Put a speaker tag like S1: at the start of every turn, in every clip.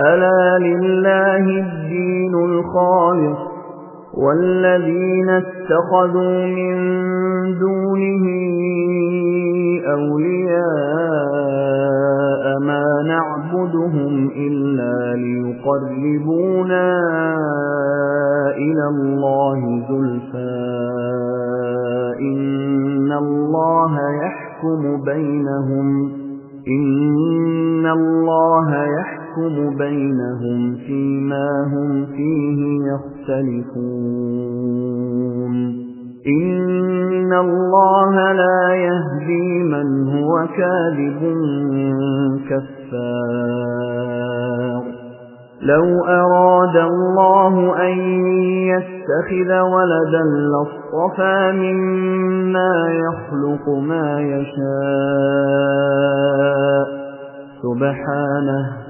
S1: ألا لله الدين الخالص والذين اتخذوا من دونه أولياء ما نعبدهم إلا ليقربونا إلى الله زلفا إن الله يحكم بينهم إن الله يحكم يحكم بينهم فيما هم فيه يختلفون. إن الله لا يهدي من هو كاذب كفار. لو أراد الله أن يتخذ ولدا لاصطفى مما يخلق ما يشاء. سبحانه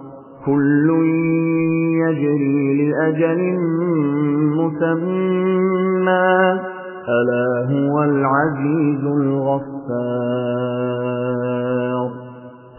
S1: كل يجري لأجل مسمى. ألا هو العزيز الغفار.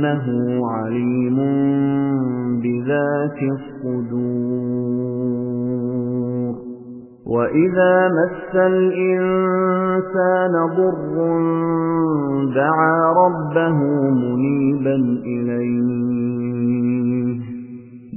S1: إنه عليم بذات الصدور. وإذا مس الإنسان ضر دعا ربه منيبا إليه.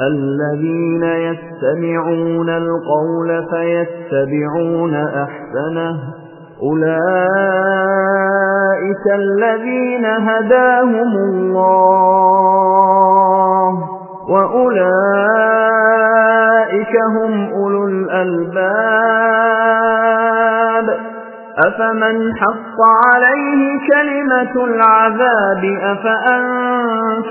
S1: الذين يستمعون القول فيتبعون أحسنه. أولئك الذين هداهم الله وأولئك هم أولو الألباب. أفمن حق عليه كلمة العذاب أفأنت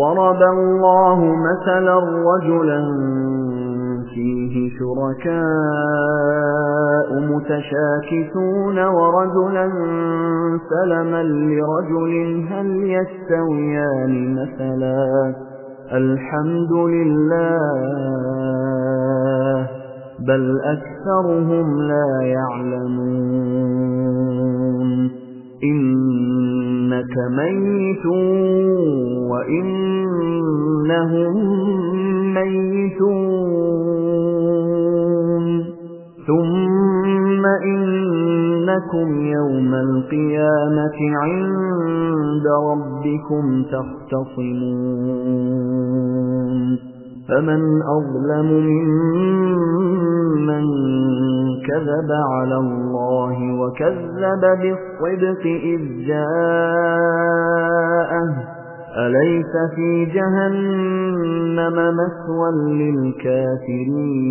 S1: ضرب الله مثلا رجلا فيه شركاء متشاكسون ورجلا سلما لرجل هل يستويان مثلا؟ الحمد لله بل أكثرهم لا يعلمون. إنك ميت وإنهم ميتون. ثم إنكم يوم القيامة عند ربكم تختصمون. فمن أظلم ممن كذب على الله وكذب بالصدق إذ جاءه. أليس في جهنم مسوى للكافرين؟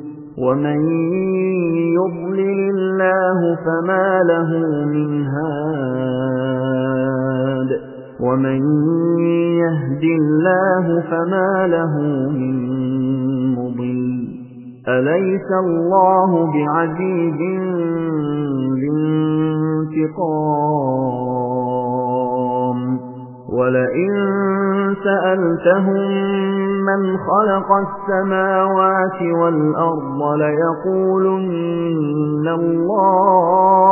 S1: ومن يضلل الله فما له من هاد ومن يهد الله فما له من مضل أليس الله بعزيز بانتقام ولئن سألتهم من خلق السماوات والأرض ليقولن الله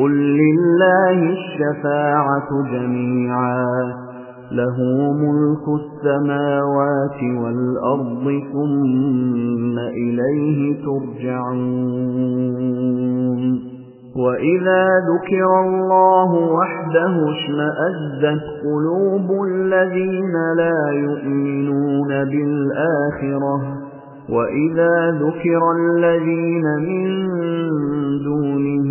S1: قل لله الشفاعة جميعا له ملك السماوات والأرض ثم إليه ترجعون وإذا ذكر الله وحده اشمأزت قلوب الذين لا يؤمنون بالآخرة وإذا ذكر الذين من دونه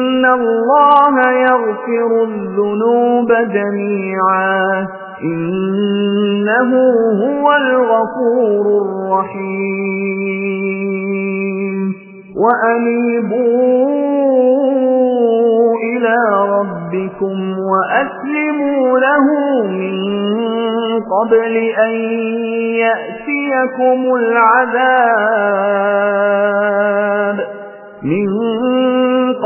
S1: الله يغفر الذنوب جميعا إنه هو الغفور الرحيم وأنيبوا إلى ربكم وأسلموا له من قبل أن يأتيكم العذاب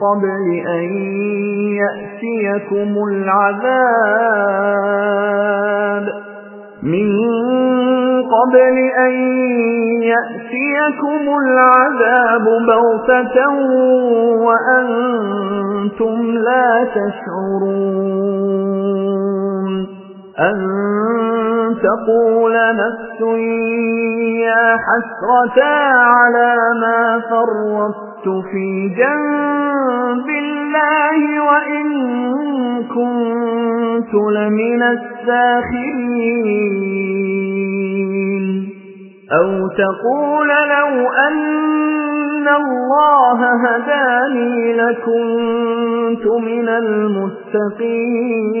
S1: قبل أن يأتيكم العذاب. من قبل أن يأتيكم العذاب بغتة وأنتم لا تشعرون. أن تقول نفس يا حسرة على ما فرطت في جنب الله وإن كنت لمن الساخرين. أو تقول لو أن الله هداني لكنت من المتقين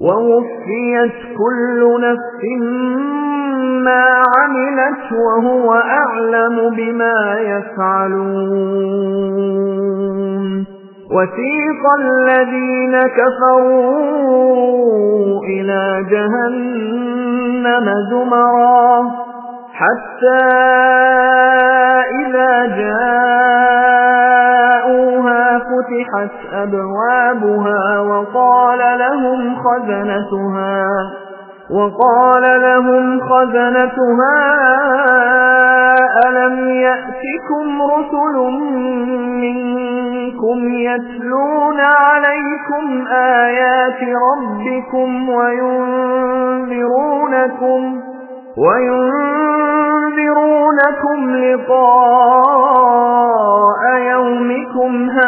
S1: ووفيت كل نفس ما عملت وهو أعلم بما يفعلون. وثيق الذين كفروا إلى جهنم زمرا حتى إذا جاءوها فتحت أبوابها وقال لهم خزنتها وقال لهم خزنتها ألم يأتكم رسل منكم يتلون عليكم آيات ربكم وينذرونكم وينذرونكم لقاء يومكم هذا